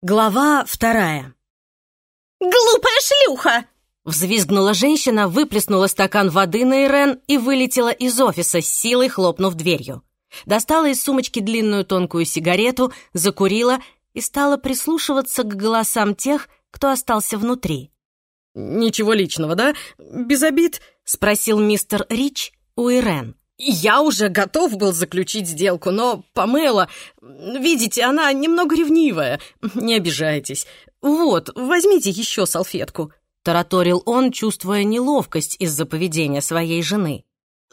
Глава вторая. «Глупая шлюха!» Взвизгнула женщина, выплеснула стакан воды на Ирен и вылетела из офиса, с силой хлопнув дверью. Достала из сумочки длинную тонкую сигарету, закурила и стала прислушиваться к голосам тех, кто остался внутри. «Ничего личного, да? Без обид?» — спросил мистер Рич у Ирен. «Я уже готов был заключить сделку, но Памела... Видите, она немного ревнивая. Не обижайтесь. Вот, возьмите еще салфетку». Тараторил он, чувствуя неловкость из-за поведения своей жены.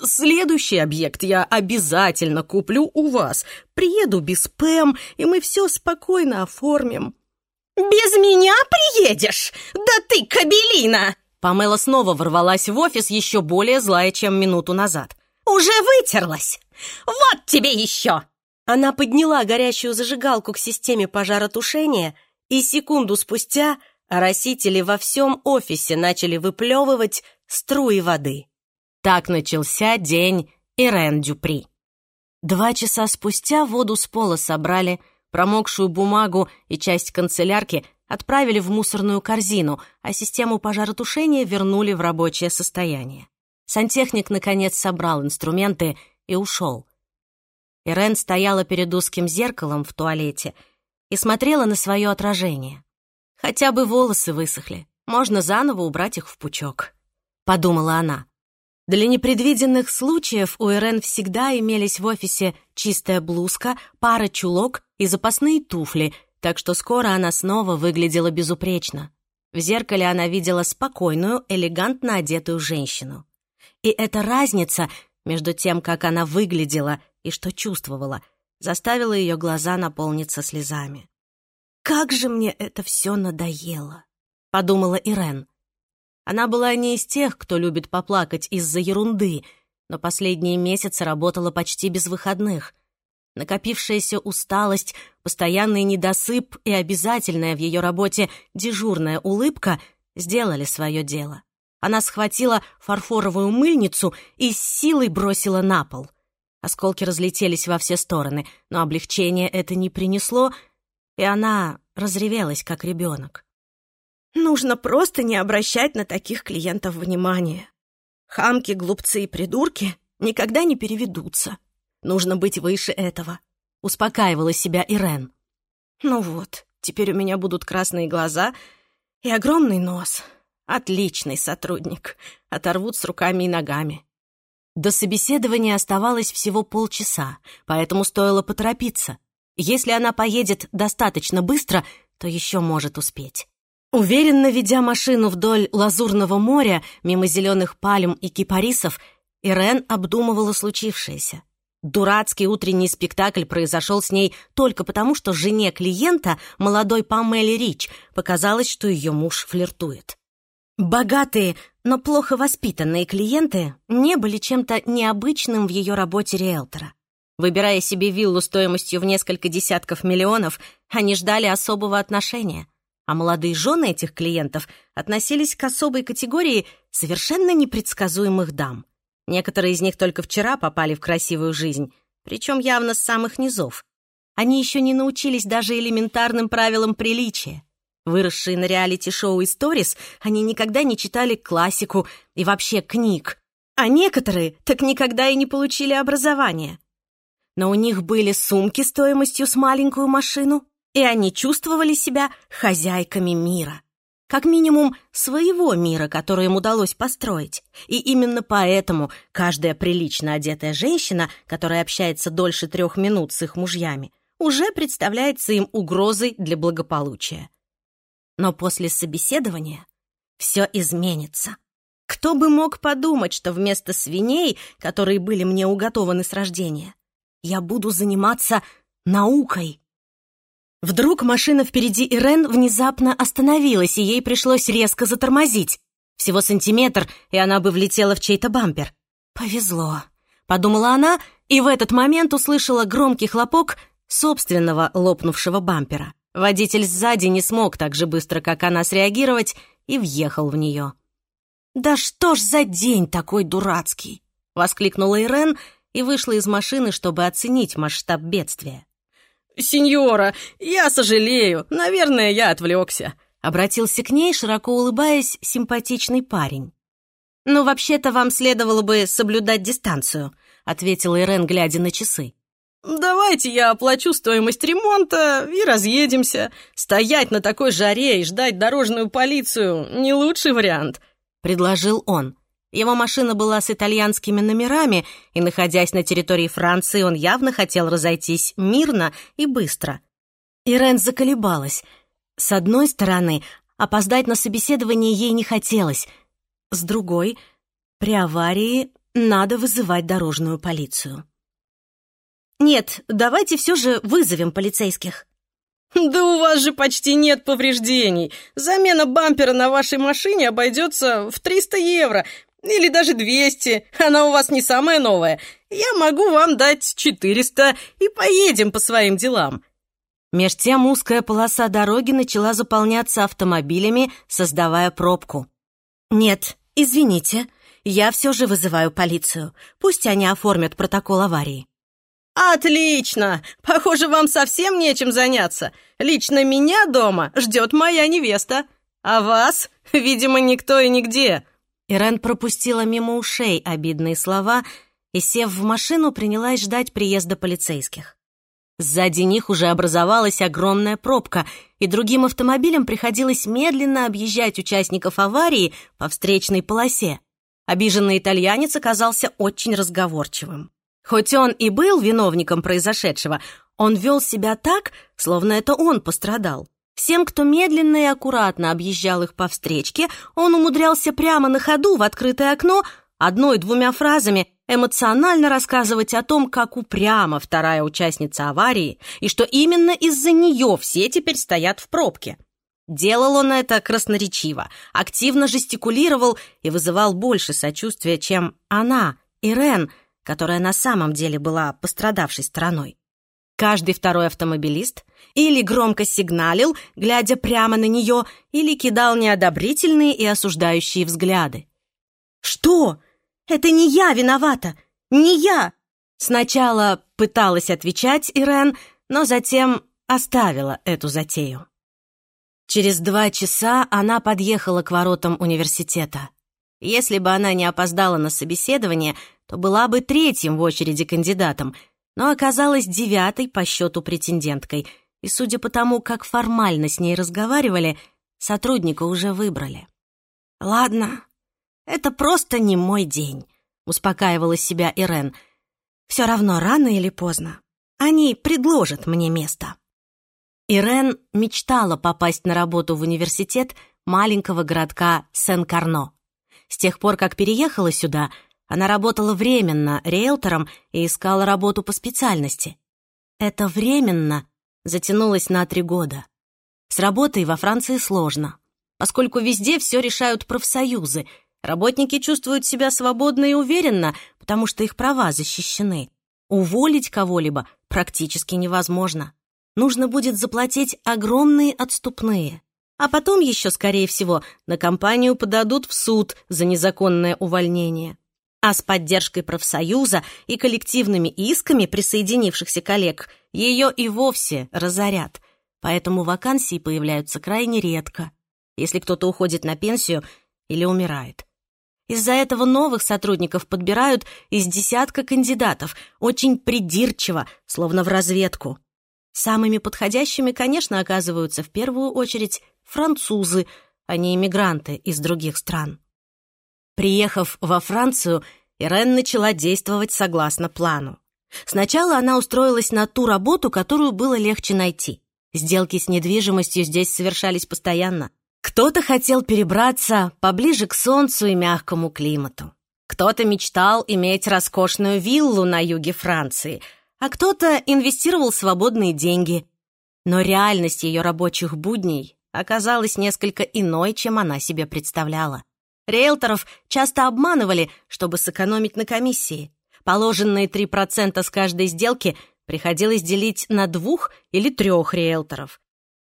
«Следующий объект я обязательно куплю у вас. Приеду без Пэм, и мы все спокойно оформим». «Без меня приедешь? Да ты кабелина!» Памела снова ворвалась в офис еще более злая, чем минуту назад. «Уже вытерлась! Вот тебе еще!» Она подняла горящую зажигалку к системе пожаротушения, и секунду спустя оросители во всем офисе начали выплевывать струи воды. Так начался день Ирен Дюпри. Два часа спустя воду с пола собрали, промокшую бумагу и часть канцелярки отправили в мусорную корзину, а систему пожаротушения вернули в рабочее состояние. Сантехник, наконец, собрал инструменты и ушел. Ирен стояла перед узким зеркалом в туалете и смотрела на свое отражение. Хотя бы волосы высохли, можно заново убрать их в пучок, — подумала она. Для непредвиденных случаев у Ирен всегда имелись в офисе чистая блузка, пара чулок и запасные туфли, так что скоро она снова выглядела безупречно. В зеркале она видела спокойную, элегантно одетую женщину. И эта разница между тем, как она выглядела и что чувствовала, заставила ее глаза наполниться слезами. «Как же мне это все надоело!» — подумала Ирен. Она была не из тех, кто любит поплакать из-за ерунды, но последние месяцы работала почти без выходных. Накопившаяся усталость, постоянный недосып и обязательная в ее работе дежурная улыбка сделали свое дело. Она схватила фарфоровую мыльницу и с силой бросила на пол. Осколки разлетелись во все стороны, но облегчение это не принесло, и она разревелась, как ребенок. Нужно просто не обращать на таких клиентов внимания. Хамки, глупцы и придурки никогда не переведутся. Нужно быть выше этого. Успокаивала себя Ирен. Ну вот, теперь у меня будут красные глаза и огромный нос. Отличный сотрудник. Оторвут с руками и ногами. До собеседования оставалось всего полчаса, поэтому стоило поторопиться. Если она поедет достаточно быстро, то еще может успеть. Уверенно ведя машину вдоль Лазурного моря, мимо зеленых пальм и кипарисов, Ирен обдумывала случившееся. Дурацкий утренний спектакль произошел с ней только потому, что жене клиента, молодой Памеле Рич, показалось, что ее муж флиртует. Богатые, но плохо воспитанные клиенты не были чем-то необычным в ее работе риэлтора. Выбирая себе виллу стоимостью в несколько десятков миллионов, они ждали особого отношения, а молодые жены этих клиентов относились к особой категории совершенно непредсказуемых дам. Некоторые из них только вчера попали в красивую жизнь, причем явно с самых низов. Они еще не научились даже элементарным правилам приличия. Выросшие на реалити-шоу «Историс», они никогда не читали классику и вообще книг. А некоторые так никогда и не получили образование. Но у них были сумки стоимостью с маленькую машину, и они чувствовали себя хозяйками мира. Как минимум, своего мира, который им удалось построить. И именно поэтому каждая прилично одетая женщина, которая общается дольше трех минут с их мужьями, уже представляется им угрозой для благополучия. Но после собеседования все изменится. Кто бы мог подумать, что вместо свиней, которые были мне уготованы с рождения, я буду заниматься наукой. Вдруг машина впереди Ирен внезапно остановилась, и ей пришлось резко затормозить. Всего сантиметр, и она бы влетела в чей-то бампер. «Повезло», — подумала она, и в этот момент услышала громкий хлопок собственного лопнувшего бампера. Водитель сзади не смог так же быстро, как она, среагировать и въехал в нее. «Да что ж за день такой дурацкий!» — воскликнула Ирен и вышла из машины, чтобы оценить масштаб бедствия. «Сеньора, я сожалею. Наверное, я отвлекся», — обратился к ней, широко улыбаясь, симпатичный парень. «Ну, вообще-то вам следовало бы соблюдать дистанцию», — ответила Ирен, глядя на часы. «Давайте я оплачу стоимость ремонта и разъедемся. Стоять на такой жаре и ждать дорожную полицию — не лучший вариант», — предложил он. Его машина была с итальянскими номерами, и, находясь на территории Франции, он явно хотел разойтись мирно и быстро. Ирен заколебалась. С одной стороны, опоздать на собеседование ей не хотелось. С другой, при аварии надо вызывать дорожную полицию. «Нет, давайте все же вызовем полицейских». «Да у вас же почти нет повреждений. Замена бампера на вашей машине обойдется в 300 евро. Или даже 200. Она у вас не самая новая. Я могу вам дать 400 и поедем по своим делам». Меж тем узкая полоса дороги начала заполняться автомобилями, создавая пробку. «Нет, извините, я все же вызываю полицию. Пусть они оформят протокол аварии». «Отлично! Похоже, вам совсем нечем заняться. Лично меня дома ждет моя невеста. А вас, видимо, никто и нигде». Ирен пропустила мимо ушей обидные слова и, сев в машину, принялась ждать приезда полицейских. Сзади них уже образовалась огромная пробка, и другим автомобилям приходилось медленно объезжать участников аварии по встречной полосе. Обиженный итальянец оказался очень разговорчивым. Хоть он и был виновником произошедшего, он вел себя так, словно это он пострадал. Всем, кто медленно и аккуратно объезжал их по встречке, он умудрялся прямо на ходу в открытое окно одной-двумя фразами эмоционально рассказывать о том, как упряма вторая участница аварии и что именно из-за нее все теперь стоят в пробке. Делал он это красноречиво, активно жестикулировал и вызывал больше сочувствия, чем она, Ирен, которая на самом деле была пострадавшей стороной. Каждый второй автомобилист или громко сигналил, глядя прямо на нее, или кидал неодобрительные и осуждающие взгляды. «Что? Это не я виновата! Не я!» Сначала пыталась отвечать Ирен, но затем оставила эту затею. Через два часа она подъехала к воротам университета. Если бы она не опоздала на собеседование, то была бы третьим в очереди кандидатом — но оказалась девятой по счету претенденткой, и, судя по тому, как формально с ней разговаривали, сотрудника уже выбрали. «Ладно, это просто не мой день», — успокаивала себя Ирен. «Все равно рано или поздно они предложат мне место». Ирен мечтала попасть на работу в университет маленького городка Сен-Карно. С тех пор, как переехала сюда, она работала временно риэлтором и искала работу по специальности. Это временно затянулось на три года. С работой во Франции сложно, поскольку везде все решают профсоюзы. Работники чувствуют себя свободно и уверенно, потому что их права защищены. Уволить кого-либо практически невозможно. Нужно будет заплатить огромные отступные. А потом еще, скорее всего, на компанию подадут в суд за незаконное увольнение а с поддержкой профсоюза и коллективными исками присоединившихся коллег ее и вовсе разорят. Поэтому вакансии появляются крайне редко, если кто-то уходит на пенсию или умирает. Из-за этого новых сотрудников подбирают из десятка кандидатов, очень придирчиво, словно в разведку. Самыми подходящими, конечно, оказываются в первую очередь французы, а не иммигранты из других стран. Приехав во Францию, Ирен начала действовать согласно плану. Сначала она устроилась на ту работу, которую было легче найти. Сделки с недвижимостью здесь совершались постоянно. Кто-то хотел перебраться поближе к солнцу и мягкому климату. Кто-то мечтал иметь роскошную виллу на юге Франции, а кто-то инвестировал свободные деньги. Но реальность ее рабочих будней оказалась несколько иной, чем она себе представляла. Риэлторов часто обманывали, чтобы сэкономить на комиссии. Положенные 3% с каждой сделки приходилось делить на двух или трех риэлторов.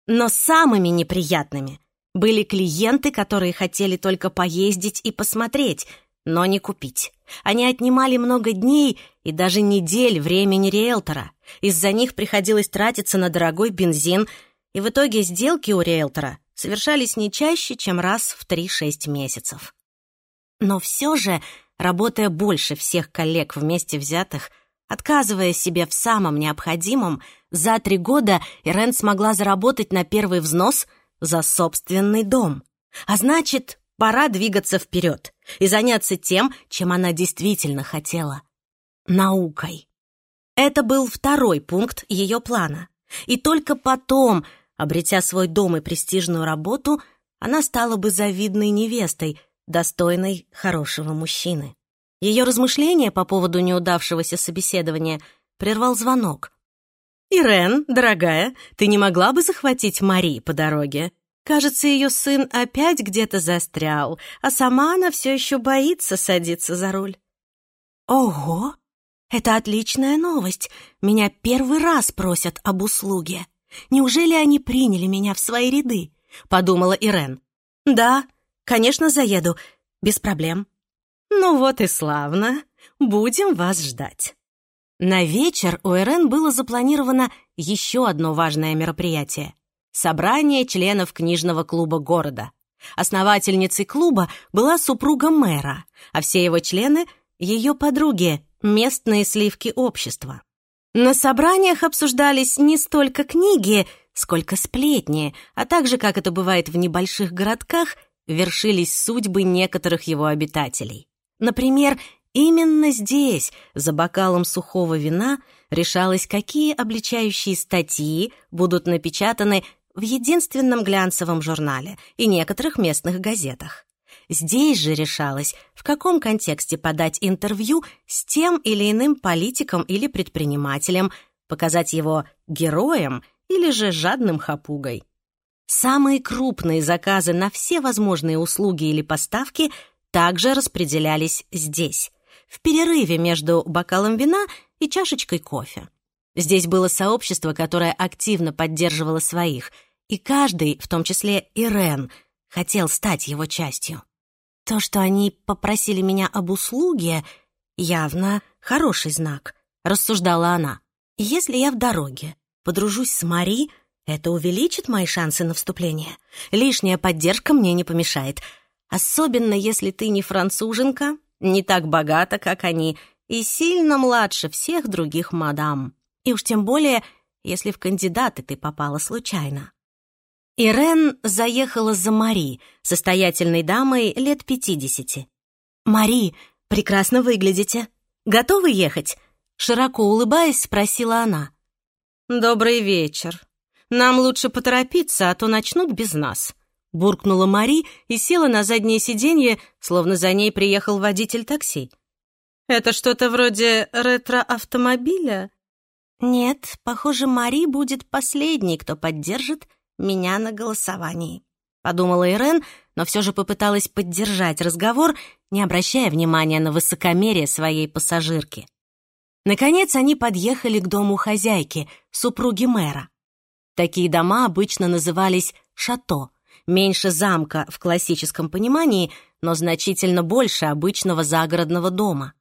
Но самыми неприятными были клиенты, которые хотели только поездить и посмотреть, но не купить. Они отнимали много дней и даже недель времени риэлтора. Из-за них приходилось тратиться на дорогой бензин, и в итоге сделки у риэлтора совершались не чаще, чем раз в 3-6 месяцев. Но все же, работая больше всех коллег вместе взятых, отказывая себе в самом необходимом, за три года Ирен смогла заработать на первый взнос за собственный дом. А значит, пора двигаться вперед и заняться тем, чем она действительно хотела — наукой. Это был второй пункт ее плана. И только потом, обретя свой дом и престижную работу, она стала бы завидной невестой, достойной хорошего мужчины. Ее размышления по поводу неудавшегося собеседования прервал звонок. «Ирен, дорогая, ты не могла бы захватить Мари по дороге? Кажется, ее сын опять где-то застрял, а сама она все еще боится садиться за руль». «Ого! Это отличная новость. Меня первый раз просят об услуге. Неужели они приняли меня в свои ряды?» — подумала Ирен. «Да, конечно, заеду. Без проблем». «Ну вот и славно. Будем вас ждать». На вечер у Ирен было запланировано еще одно важное мероприятие — собрание членов книжного клуба города. Основательницей клуба была супруга мэра, а все его члены — ее подруги, местные сливки общества. На собраниях обсуждались не столько книги, сколько сплетни, а также, как это бывает в небольших городках, вершились судьбы некоторых его обитателей. Например, именно здесь, за бокалом сухого вина, решалось, какие обличающие статьи будут напечатаны в единственном глянцевом журнале и некоторых местных газетах. Здесь же решалось, в каком контексте подать интервью с тем или иным политиком или предпринимателем, показать его героем или же жадным хапугой. Самые крупные заказы на все возможные услуги или поставки также распределялись здесь, в перерыве между бокалом вина и чашечкой кофе. Здесь было сообщество, которое активно поддерживало своих, и каждый, в том числе Ирен, хотел стать его частью. То, что они попросили меня об услуге, явно хороший знак, рассуждала она. Если я в дороге подружусь с Мари, это увеличит мои шансы на вступление. Лишняя поддержка мне не помешает — Особенно, если ты не француженка, не так богата, как они, и сильно младше всех других мадам. И уж тем более, если в кандидаты ты попала случайно. Ирен заехала за Мари, состоятельной дамой лет пятидесяти. «Мари, прекрасно выглядите. Готовы ехать?» Широко улыбаясь, спросила она. «Добрый вечер. Нам лучше поторопиться, а то начнут без нас», буркнула Мари и села на заднее сиденье, словно за ней приехал водитель такси. «Это что-то вроде ретро-автомобиля?» «Нет, похоже, Мари будет последней, кто поддержит меня на голосовании», — подумала Ирен, но все же попыталась поддержать разговор, не обращая внимания на высокомерие своей пассажирки. Наконец они подъехали к дому хозяйки, супруги мэра. Такие дома обычно назывались «шато», меньше замка в классическом понимании, но значительно больше обычного загородного дома.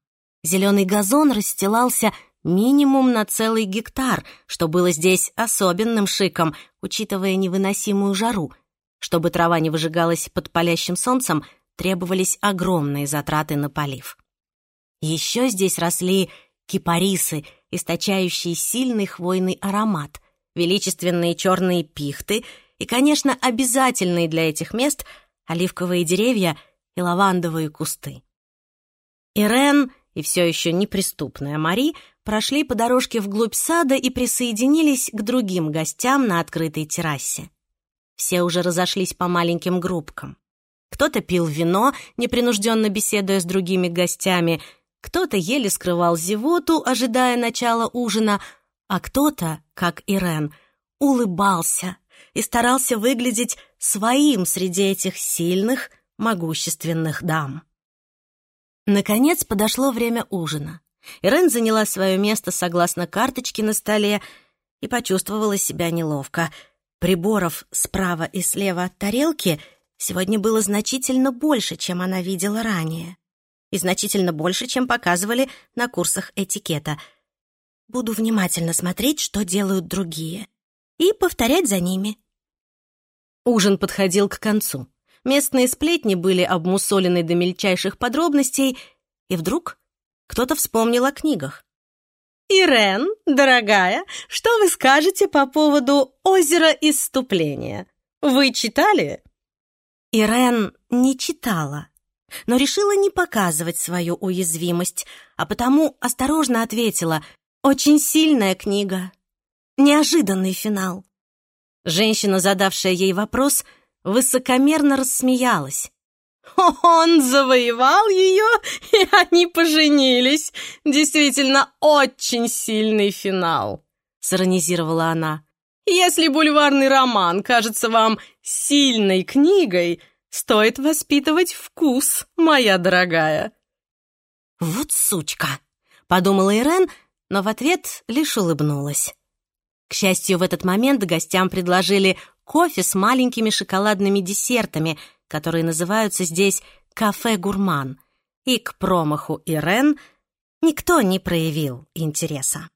Зеленый газон расстилался минимум на целый гектар, что было здесь особенным шиком, учитывая невыносимую жару. Чтобы трава не выжигалась под палящим солнцем, требовались огромные затраты на полив. Еще здесь росли кипарисы, источающие сильный хвойный аромат, величественные черные пихты — и, конечно, обязательные для этих мест оливковые деревья и лавандовые кусты. Ирен и все еще неприступная Мари прошли по дорожке вглубь сада и присоединились к другим гостям на открытой террасе. Все уже разошлись по маленьким группкам. Кто-то пил вино, непринужденно беседуя с другими гостями, кто-то еле скрывал зевоту, ожидая начала ужина, а кто-то, как Ирен, улыбался, и старался выглядеть своим среди этих сильных, могущественных дам. Наконец подошло время ужина. Ирен заняла свое место согласно карточке на столе и почувствовала себя неловко. Приборов справа и слева от тарелки сегодня было значительно больше, чем она видела ранее. И значительно больше, чем показывали на курсах этикета. Буду внимательно смотреть, что делают другие. И повторять за ними. Ужин подходил к концу. Местные сплетни были обмусолены до мельчайших подробностей, и вдруг кто-то вспомнил о книгах. «Ирен, дорогая, что вы скажете по поводу озера исступления? Вы читали?» Ирен не читала, но решила не показывать свою уязвимость, а потому осторожно ответила «Очень сильная книга. Неожиданный финал». Женщина, задавшая ей вопрос, высокомерно рассмеялась. Он завоевал ее, и они поженились. Действительно, очень сильный финал, сиронизировала она. Если бульварный роман кажется вам сильной книгой, стоит воспитывать вкус, моя дорогая. Вот сучка, подумала Ирен, но в ответ лишь улыбнулась. К счастью, в этот момент гостям предложили кофе с маленькими шоколадными десертами, которые называются здесь «кафе-гурман», и к промаху Ирен никто не проявил интереса.